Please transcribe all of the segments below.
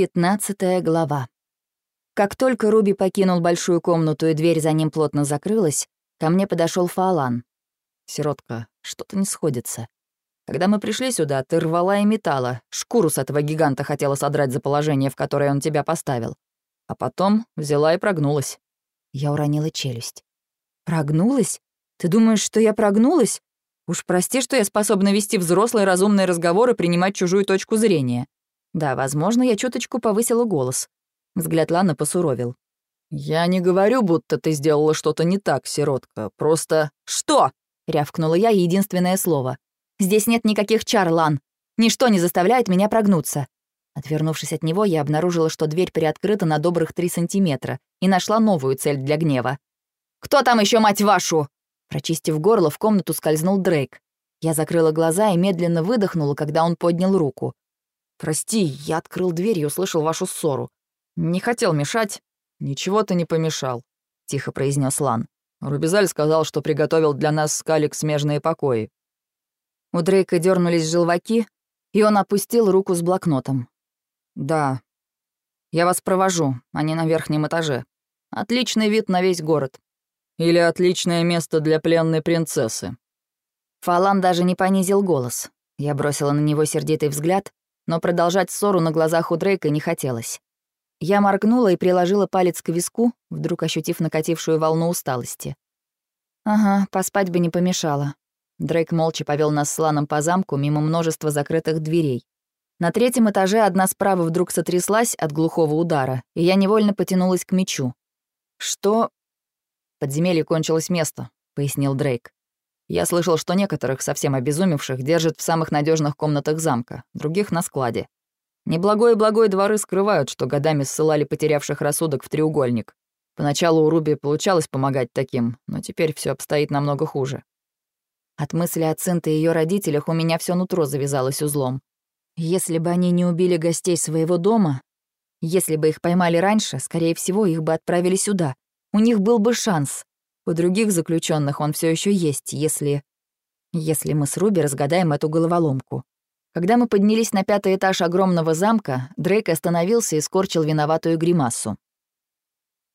Пятнадцатая глава. Как только Руби покинул большую комнату и дверь за ним плотно закрылась, ко мне подошел Фаолан. «Сиротка, что-то не сходится. Когда мы пришли сюда, ты рвала и метала, шкуру с этого гиганта хотела содрать за положение, в которое он тебя поставил. А потом взяла и прогнулась». Я уронила челюсть. «Прогнулась? Ты думаешь, что я прогнулась? Уж прости, что я способна вести взрослые разумные разговоры и принимать чужую точку зрения. Да, возможно, я чуточку повысила голос. Взгляд Ланы посуровил. «Я не говорю, будто ты сделала что-то не так, сиротка. Просто...» «Что?» — рявкнула я единственное слово. «Здесь нет никаких чар, Лан. Ничто не заставляет меня прогнуться». Отвернувшись от него, я обнаружила, что дверь приоткрыта на добрых три сантиметра и нашла новую цель для гнева. «Кто там еще мать вашу?» Прочистив горло, в комнату скользнул Дрейк. Я закрыла глаза и медленно выдохнула, когда он поднял руку. «Прости, я открыл дверь и услышал вашу ссору. Не хотел мешать». «Ничего ты не помешал», — тихо произнес Лан. Рубизаль сказал, что приготовил для нас с Калик смежные покои. У Дрейка дернулись желваки, и он опустил руку с блокнотом. «Да. Я вас провожу, они на верхнем этаже. Отличный вид на весь город. Или отличное место для пленной принцессы». Фалан даже не понизил голос. Я бросила на него сердитый взгляд, но продолжать ссору на глазах у Дрейка не хотелось. Я моргнула и приложила палец к виску, вдруг ощутив накатившую волну усталости. Ага, поспать бы не помешало. Дрейк молча повел нас с Ланом по замку мимо множества закрытых дверей. На третьем этаже одна справа вдруг сотряслась от глухого удара, и я невольно потянулась к мечу. «Что?» «Подземелье кончилось место», — пояснил Дрейк. Я слышал, что некоторых, совсем обезумевших, держат в самых надежных комнатах замка, других — на складе. Неблагой и благой дворы скрывают, что годами ссылали потерявших рассудок в треугольник. Поначалу у Руби получалось помогать таким, но теперь все обстоит намного хуже. От мысли о Цинте и ее родителях у меня все нутро завязалось узлом. Если бы они не убили гостей своего дома, если бы их поймали раньше, скорее всего, их бы отправили сюда. У них был бы шанс. У других заключенных он все еще есть, если... Если мы с Руби разгадаем эту головоломку. Когда мы поднялись на пятый этаж огромного замка, Дрейк остановился и скорчил виноватую гримасу.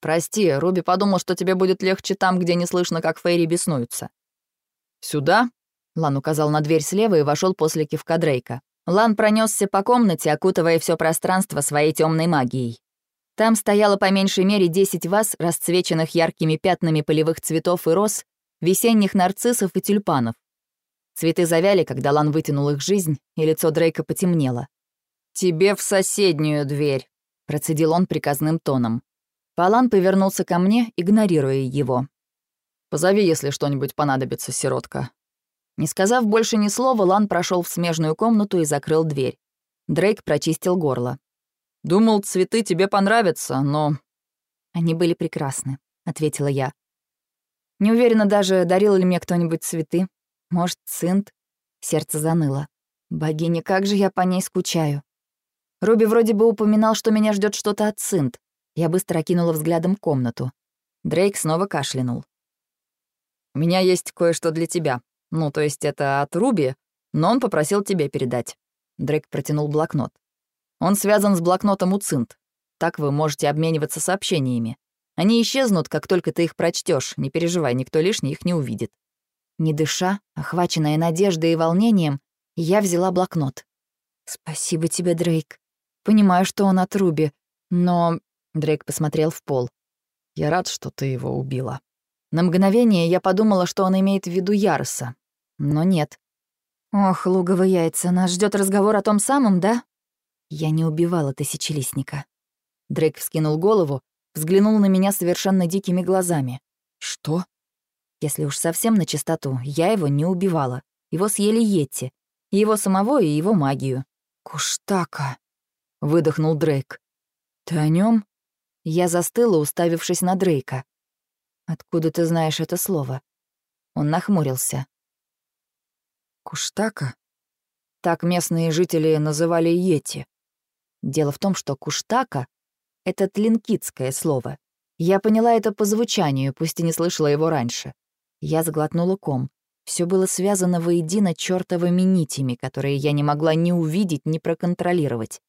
«Прости, Руби подумал, что тебе будет легче там, где не слышно, как Фейри беснуются». «Сюда?» — Лан указал на дверь слева и вошел после кивка Дрейка. Лан пронесся по комнате, окутывая все пространство своей темной магией. Там стояло по меньшей мере 10 ваз, расцвеченных яркими пятнами полевых цветов и роз, весенних нарциссов и тюльпанов. Цветы завяли, когда Лан вытянул их жизнь, и лицо Дрейка потемнело. «Тебе в соседнюю дверь», — процедил он приказным тоном. Палан повернулся ко мне, игнорируя его. «Позови, если что-нибудь понадобится, сиротка». Не сказав больше ни слова, Лан прошел в смежную комнату и закрыл дверь. Дрейк прочистил горло. Думал, цветы тебе понравятся, но...» «Они были прекрасны», — ответила я. «Не уверена даже, дарил ли мне кто-нибудь цветы. Может, цинт?» Сердце заныло. «Богиня, как же я по ней скучаю». Руби вроде бы упоминал, что меня ждет что-то от цинт. Я быстро окинула взглядом комнату. Дрейк снова кашлянул. «У меня есть кое-что для тебя. Ну, то есть это от Руби, но он попросил тебе передать». Дрейк протянул блокнот. Он связан с блокнотом у Цинт. Так вы можете обмениваться сообщениями. Они исчезнут, как только ты их прочтешь. Не переживай, никто лишний их не увидит. Не дыша, охваченная надеждой и волнением, я взяла блокнот. «Спасибо тебе, Дрейк. Понимаю, что он от Руби, но...» Дрейк посмотрел в пол. «Я рад, что ты его убила». На мгновение я подумала, что он имеет в виду Яроса. Но нет. «Ох, луговые яйца, нас ждет разговор о том самом, да?» Я не убивала тысячелистника. Дрейк вскинул голову, взглянул на меня совершенно дикими глазами. Что? Если уж совсем на чистоту, я его не убивала. Его съели Йетти. Его самого и его магию. «Куштака», — выдохнул Дрейк. «Ты о нем? Я застыла, уставившись на Дрейка. «Откуда ты знаешь это слово?» Он нахмурился. «Куштака?» Так местные жители называли Йети. Дело в том, что куштака — это тлинкитское слово. Я поняла это по звучанию, пусть и не слышала его раньше. Я сглотнула ком. Все было связано воедино чертовыми нитями, которые я не могла ни увидеть, ни проконтролировать.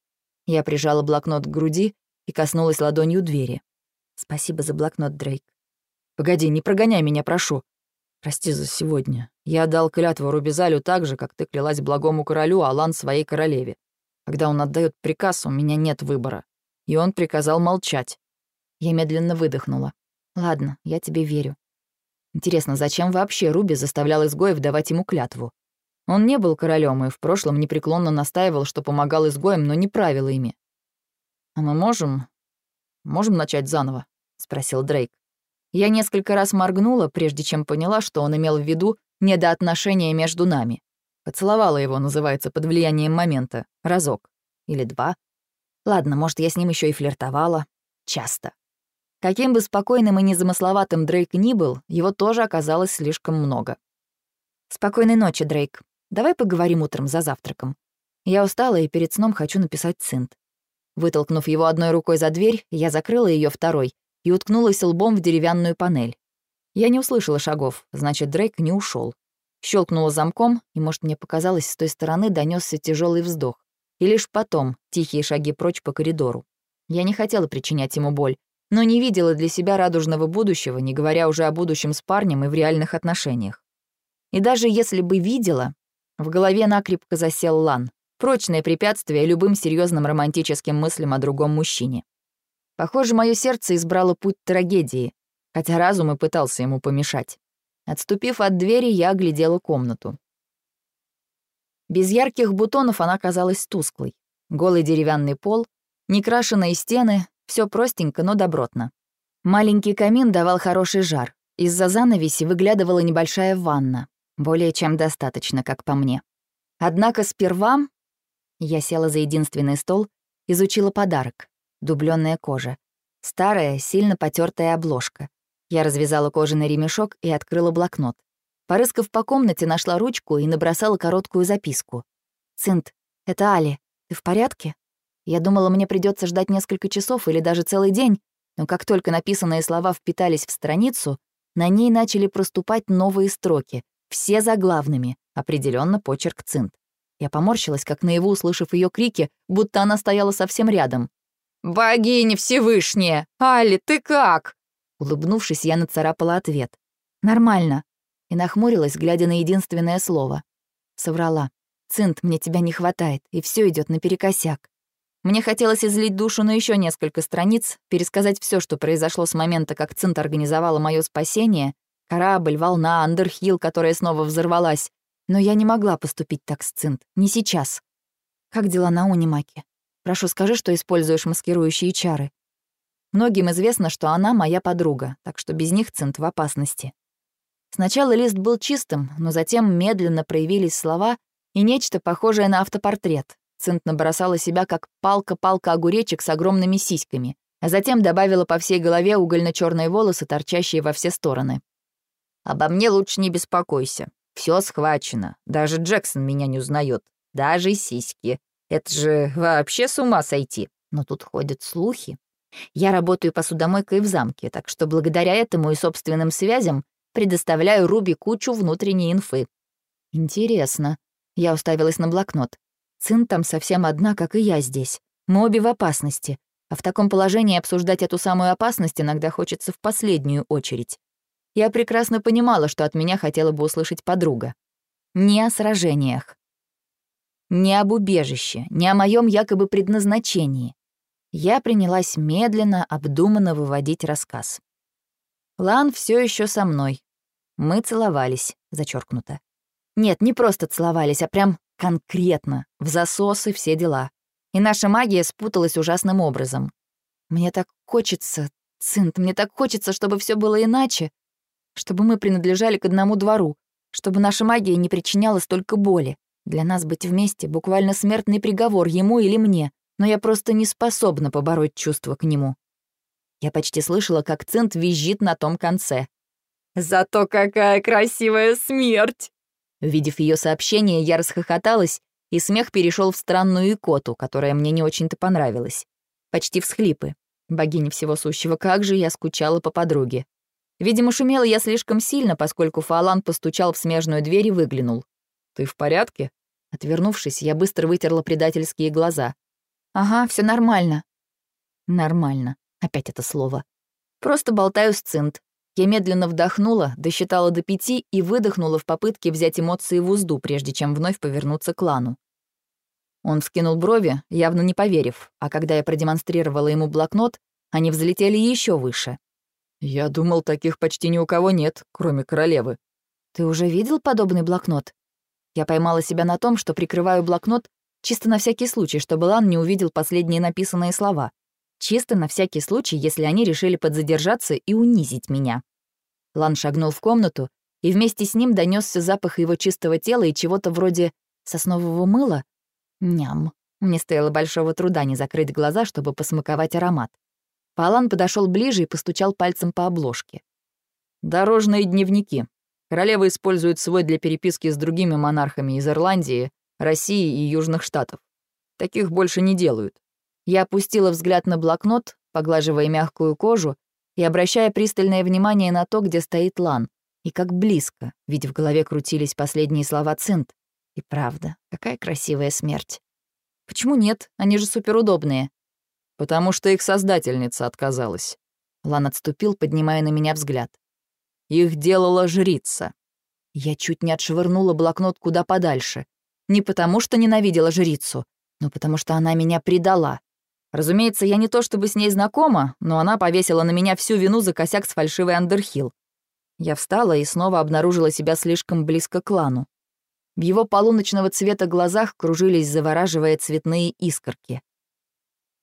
Я прижала блокнот к груди и коснулась ладонью двери. «Спасибо за блокнот, Дрейк». «Погоди, не прогоняй меня, прошу. Прости за сегодня. Я дал клятву Рубизалю так же, как ты клялась благому королю, Алан своей королеве. Когда он отдает приказ, у меня нет выбора. И он приказал молчать. Я медленно выдохнула. Ладно, я тебе верю. Интересно, зачем вообще Руби заставлял изгоев давать ему клятву? Он не был королем и в прошлом непреклонно настаивал, что помогал изгоям, но не правил ими. «А мы можем... можем начать заново?» — спросил Дрейк. Я несколько раз моргнула, прежде чем поняла, что он имел в виду недоотношения между нами. Поцеловала его, называется, под влиянием момента. Разок. Или два. Ладно, может, я с ним еще и флиртовала. Часто. Каким бы спокойным и незамысловатым Дрейк ни был, его тоже оказалось слишком много. «Спокойной ночи, Дрейк. Давай поговорим утром за завтраком. Я устала и перед сном хочу написать цинт». Вытолкнув его одной рукой за дверь, я закрыла ее второй и уткнулась лбом в деревянную панель. Я не услышала шагов, значит, Дрейк не ушел. Щелкнула замком, и, может, мне показалось, с той стороны донесся тяжелый вздох. И лишь потом тихие шаги прочь по коридору. Я не хотела причинять ему боль, но не видела для себя радужного будущего, не говоря уже о будущем с парнем и в реальных отношениях. И даже если бы видела, в голове накрепко засел Лан, прочное препятствие любым серьезным романтическим мыслям о другом мужчине. Похоже, мое сердце избрало путь трагедии, хотя разум и пытался ему помешать. Отступив от двери, я оглядела комнату. Без ярких бутонов она казалась тусклой. Голый деревянный пол, некрашенные стены, все простенько, но добротно. Маленький камин давал хороший жар. Из-за занавеси выглядывала небольшая ванна. Более чем достаточно, как по мне. Однако сперва я села за единственный стол, изучила подарок. Дубленная кожа. Старая, сильно потертая обложка. Я развязала кожаный ремешок и открыла блокнот. Порыскав по комнате, нашла ручку и набросала короткую записку. «Цинт, это Али. Ты в порядке?» Я думала, мне придется ждать несколько часов или даже целый день, но как только написанные слова впитались в страницу, на ней начали проступать новые строки, все заглавными, определенно почерк Цинт. Я поморщилась, как наяву, услышав ее крики, будто она стояла совсем рядом. «Богиня Всевышняя! Али, ты как?» Улыбнувшись, я нацарапала ответ. «Нормально». И нахмурилась, глядя на единственное слово. Соврала. «Цинт, мне тебя не хватает, и все идет наперекосяк. Мне хотелось излить душу на еще несколько страниц, пересказать все, что произошло с момента, как Цинт организовала мое спасение, корабль, волна, Андерхилл, которая снова взорвалась. Но я не могла поступить так с Цинт, не сейчас. Как дела на Унимаке? Прошу, скажи, что используешь маскирующие чары. Многим известно, что она моя подруга, так что без них Цинт в опасности. Сначала лист был чистым, но затем медленно проявились слова и нечто похожее на автопортрет, Цинт набросала себя как палка-палка огуречек с огромными сиськами, а затем добавила по всей голове угольно черные волосы, торчащие во все стороны. «Обо мне лучше не беспокойся. Все схвачено. Даже Джексон меня не узнает. Даже сиськи. Это же вообще с ума сойти. Но тут ходят слухи. Я работаю посудомойкой в замке, так что благодаря этому и собственным связям предоставляю Руби кучу внутренней инфы. Интересно. Я уставилась на блокнот. Цин там совсем одна, как и я здесь. Мы обе в опасности. А в таком положении обсуждать эту самую опасность иногда хочется в последнюю очередь. Я прекрасно понимала, что от меня хотела бы услышать подруга. Не о сражениях. Не об убежище, не о моем якобы предназначении. Я принялась медленно, обдуманно выводить рассказ. Лан все еще со мной. Мы целовались, зачеркнуто. Нет, не просто целовались, а прям Конкретно, в засосы все дела. И наша магия спуталась ужасным образом. Мне так хочется, Цинт, мне так хочется, чтобы все было иначе, чтобы мы принадлежали к одному двору, чтобы наша магия не причиняла столько боли. Для нас быть вместе — буквально смертный приговор ему или мне, но я просто не способна побороть чувства к нему. Я почти слышала, как Цинт визжит на том конце. «Зато какая красивая смерть!» Увидев ее сообщение, я расхохоталась, и смех перешел в странную икоту, которая мне не очень-то понравилась. Почти всхлипы. Богиня всего сущего, как же я скучала по подруге. Видимо, шумела я слишком сильно, поскольку Фалан постучал в смежную дверь и выглянул. «Ты в порядке?» Отвернувшись, я быстро вытерла предательские глаза. Ага, все нормально. Нормально. Опять это слово. Просто болтаю с цинт. Я медленно вдохнула, досчитала до пяти и выдохнула в попытке взять эмоции в узду, прежде чем вновь повернуться к Лану. Он вскинул брови, явно не поверив, а когда я продемонстрировала ему блокнот, они взлетели еще выше. «Я думал, таких почти ни у кого нет, кроме королевы». «Ты уже видел подобный блокнот?» Я поймала себя на том, что прикрываю блокнот чисто на всякий случай, чтобы Лан не увидел последние написанные слова. Чисто на всякий случай, если они решили подзадержаться и унизить меня. Лан шагнул в комнату, и вместе с ним донесся запах его чистого тела и чего-то вроде соснового мыла. Ням. Мне стоило большого труда не закрыть глаза, чтобы посмаковать аромат. Палан подошел ближе и постучал пальцем по обложке. «Дорожные дневники. Королева использует свой для переписки с другими монархами из Ирландии, России и Южных Штатов. Таких больше не делают. Я опустила взгляд на блокнот, поглаживая мягкую кожу и обращая пристальное внимание на то, где стоит Лан, и как близко, ведь в голове крутились последние слова Цинт. И правда, какая красивая смерть. Почему нет? Они же суперудобные. Потому что их создательница отказалась. Лан отступил, поднимая на меня взгляд. Их делала жрица. Я чуть не отшвырнула блокнот куда подальше. Не потому что ненавидела жрицу, но потому что она меня предала. Разумеется, я не то чтобы с ней знакома, но она повесила на меня всю вину за косяк с фальшивой Андерхилл. Я встала и снова обнаружила себя слишком близко к Лану. В его полуночного цвета глазах кружились, завораживая цветные искорки.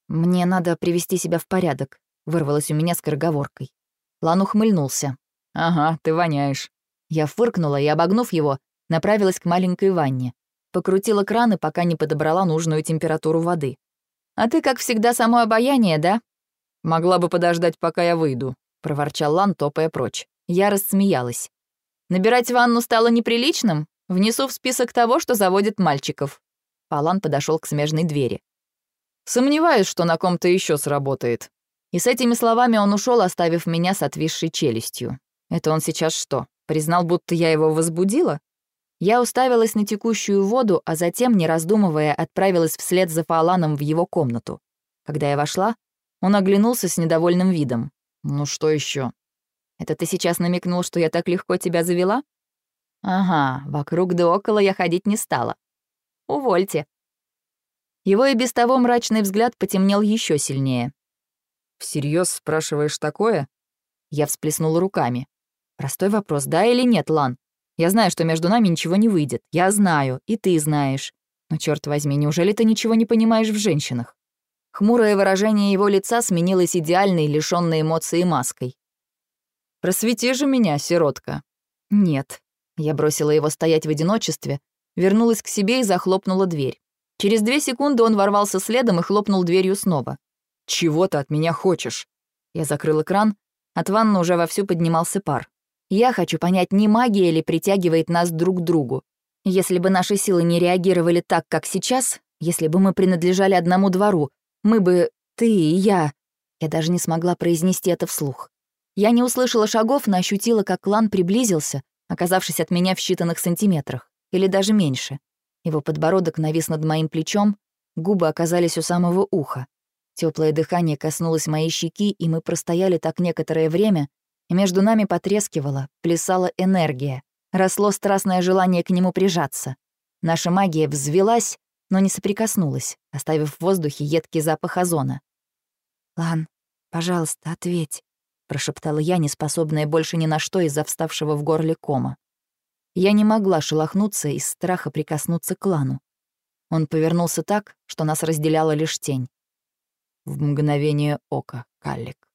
«Мне надо привести себя в порядок», — вырвалось у меня скороговоркой. Лан ухмыльнулся. «Ага, ты воняешь». Я фыркнула и, обогнув его, направилась к маленькой ванне. Покрутила краны, пока не подобрала нужную температуру воды. «А ты, как всегда, само обаяние, да?» «Могла бы подождать, пока я выйду», — проворчал Лан, топая прочь. Я рассмеялась. «Набирать ванну стало неприличным? Внесу в список того, что заводит мальчиков». Палан подошел к смежной двери. «Сомневаюсь, что на ком-то еще сработает». И с этими словами он ушел, оставив меня с отвисшей челюстью. Это он сейчас что, признал, будто я его возбудила? Я уставилась на текущую воду, а затем, не раздумывая, отправилась вслед за Фаоланом в его комнату. Когда я вошла, он оглянулся с недовольным видом. «Ну что еще? «Это ты сейчас намекнул, что я так легко тебя завела?» «Ага, вокруг да около я ходить не стала. Увольте». Его и без того мрачный взгляд потемнел еще сильнее. «Всерьез спрашиваешь такое?» Я всплеснула руками. «Простой вопрос, да или нет, Лан? Я знаю, что между нами ничего не выйдет. Я знаю, и ты знаешь. Но, черт возьми, неужели ты ничего не понимаешь в женщинах?» Хмурое выражение его лица сменилось идеальной, лишённой эмоций маской. «Просвети же меня, сиротка». «Нет». Я бросила его стоять в одиночестве, вернулась к себе и захлопнула дверь. Через две секунды он ворвался следом и хлопнул дверью снова. «Чего ты от меня хочешь?» Я закрыл экран, от ванны уже вовсю поднимался пар. Я хочу понять, не магия ли притягивает нас друг к другу. Если бы наши силы не реагировали так, как сейчас, если бы мы принадлежали одному двору, мы бы... ты и я... Я даже не смогла произнести это вслух. Я не услышала шагов, но ощутила, как клан приблизился, оказавшись от меня в считанных сантиметрах, или даже меньше. Его подбородок навис над моим плечом, губы оказались у самого уха. Теплое дыхание коснулось моей щеки, и мы простояли так некоторое время, и между нами потрескивала, плясала энергия, росло страстное желание к нему прижаться. Наша магия взвелась, но не соприкоснулась, оставив в воздухе едкий запах озона. «Лан, пожалуйста, ответь», — прошептала я, неспособная больше ни на что из-за вставшего в горле кома. Я не могла шелохнуться из страха прикоснуться к Лану. Он повернулся так, что нас разделяла лишь тень. В мгновение ока, Каллик.